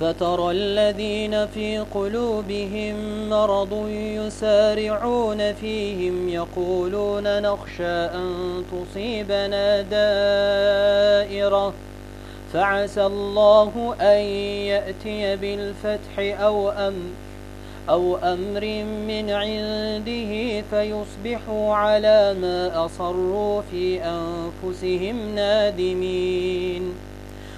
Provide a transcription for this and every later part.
فترى الذين في قلوبهم مرض يسارعون فيهم يقولون نخشى أن تصيبنا دائرة. فعسى الله أن يأتي بالفتح أو أمر أو أمر من عنده فيصبحوا على ما أصروا في أنفسهم نادمين.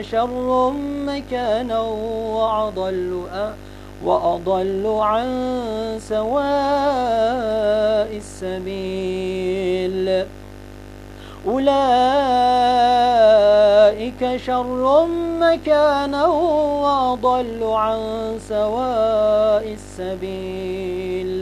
شر مكانا وأضل وأضل عن سواء السبيل. أولئك شر مكانا وأضل عن سواء السبيل.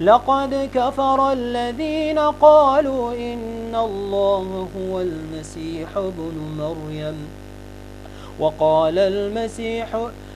لقد كفر الذين قالوا إن الله هو المسيح ابن مريم. وقال المسيح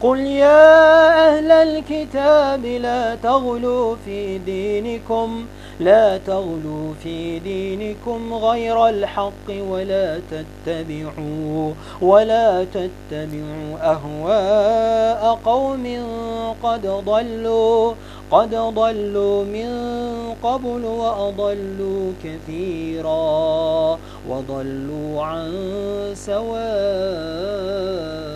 قل يا أهل الكتاب لا تغلوا في دينكم لا تغلوا في دينكم غير الحق ولا تتبعوا ولا تتبعوا أهواء قوم قد ضلوا قد ضلوا من قبل وأضلوا كثيرا وضلوا عن سواء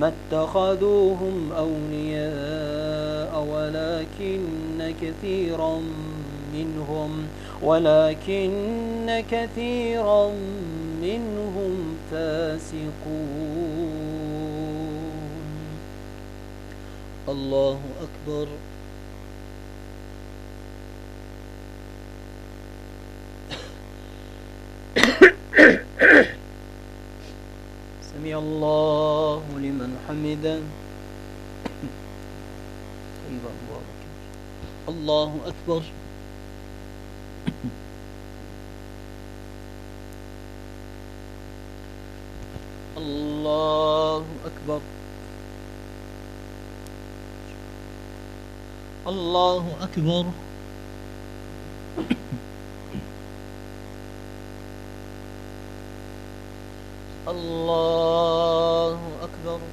ما اتخذوهم أولياء ولكن كثيرا منهم ولكن كثيرا منهم فاسقون. الله أكبر. سمع الله لمن حمدا الله أكبر. الله أكبر. الله أكبر. الله أكبر.